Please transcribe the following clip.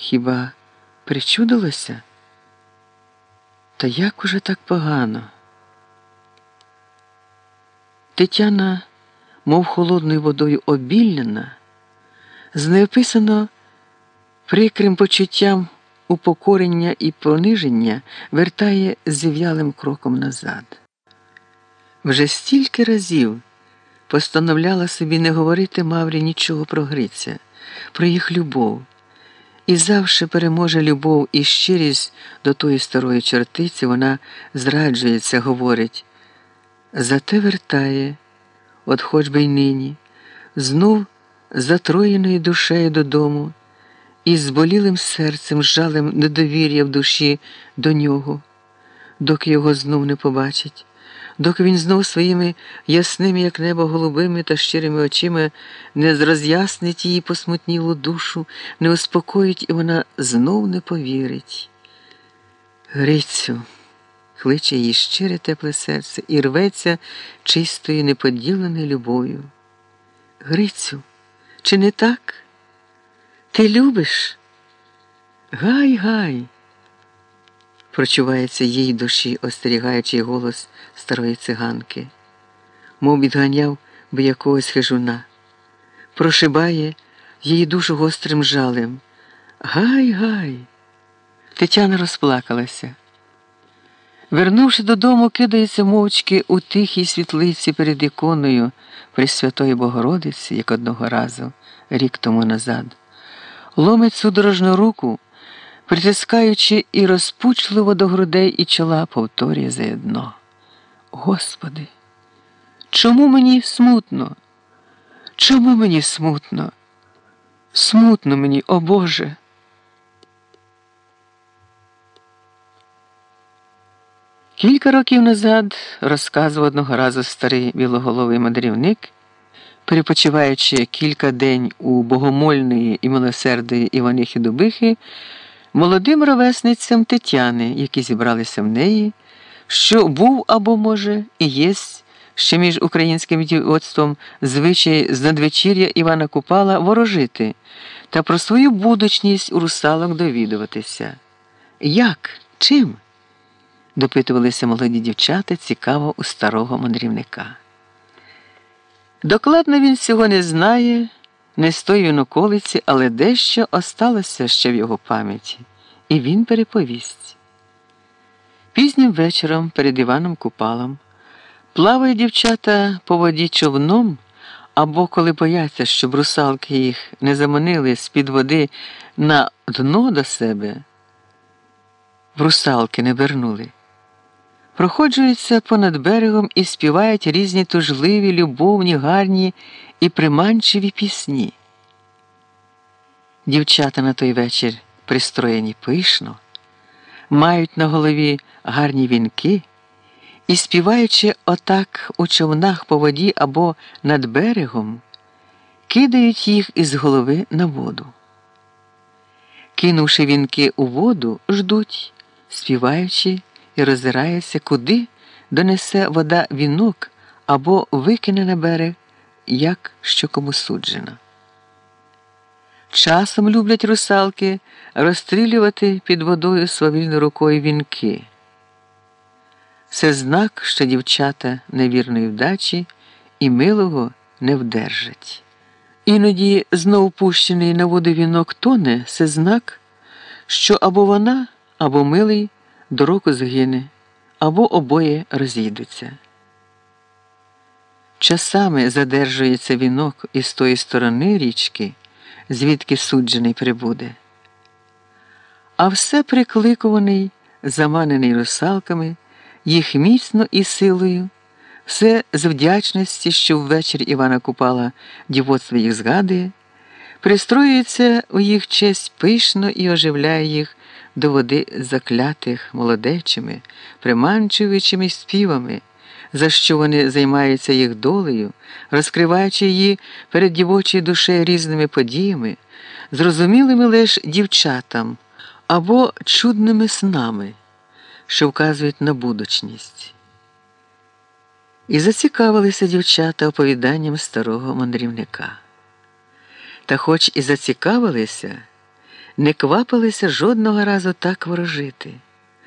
Хіба причудилося? Та як уже так погано? Тетяна, мов холодною водою обілляна, з неописано прикрим почуттям упокорення і пониження вертає зів'ялим кроком назад. Вже стільки разів постановляла собі не говорити Маврі нічого про Гриця, про їх любов. І завше переможе любов і щирість до тої старої чортиці вона зраджується, говорить, зате вертає, от хоч би й нині, знов затроєною душею додому, і з болілим серцем, жалем недовір'я в душі до нього, доки його знов не побачить доки він знов своїми ясними, як небо, голубими та щирими очима не роз'яснить її посмутнілу душу, не успокоїть, і вона знов не повірить. Грицю, кличе її щире тепле серце і рветься чистою неподіленою любов'ю. Грицю, чи не так? Ти любиш? Гай, гай прочувається їй душі, остерігаючий голос старої циганки, мов відганяв би якогось хижуна, прошибає її душу гострим жалем. Гай, гай. Тетяна розплакалася. Вернувши додому, кидається мовчки у тихій світлиці перед іконою Пресвятої Богородиці, як одного разу, рік тому назад, ломить судорожну руку притискаючи і розпучливо до грудей і чола, повторює заєдно. Господи, чому мені смутно? Чому мені смутно? Смутно мені, о Боже. Кілька років назад розказував одного разу старий білоголовий мандрівник, перепочиваючи кілька день у богомольної і милосердої Іванихи Дубихи молодим ровесницям Тетяни, які зібралися в неї, що був або, може, і єсть ще між українським дівоцтвом звичай з надвечір'я Івана Купала ворожити та про свою будучність у русалок довідуватися. Як? Чим? допитувалися молоді дівчата цікаво у старого мандрівника. Докладно він цього не знає. Не стой він околиці, але дещо осталося ще в його пам'яті, і він переповість. Пізнім вечором перед Іваном Купалом плавають дівчата по воді човном, або коли бояться, щоб русалки їх не заманили з-під води на дно до себе, в русалки не вернули. Проходжуються понад берегом і співають різні тужливі, любовні, гарні і приманчиві пісні. Дівчата на той вечір пристроєні пишно, мають на голові гарні вінки і, співаючи отак у човнах по воді або над берегом, кидають їх із голови на воду. Кинувши вінки у воду, ждуть, співаючи і роззираються, куди донесе вода вінок або викине на берег як що кому суджено. Часом люблять русалки розстрілювати під водою свавільною рукою вінки. Це знак, що дівчата невірної вдачі і милого не вдержать. Іноді знов пущений на воду вінок тоне це знак, що або вона, або милий до року згине, або обоє розійдуться. Часами задержується вінок із тої сторони річки, звідки суджений прибуде. А все прикликуваний, заманений русалками, їх міцно і силою, все з вдячності, що ввечері Івана Купала дівоцтво їх згадує, пристроюється у їх честь пишно і оживляє їх до води заклятих молодечими, приманчуючими співами за що вони займаються їх долею, розкриваючи її перед дівочою душею різними подіями, зрозумілими лише дівчатам або чудними снами, що вказують на будучність. І зацікавилися дівчата оповіданням старого мандрівника. Та, хоч і зацікавилися, не квапилися жодного разу так ворожити.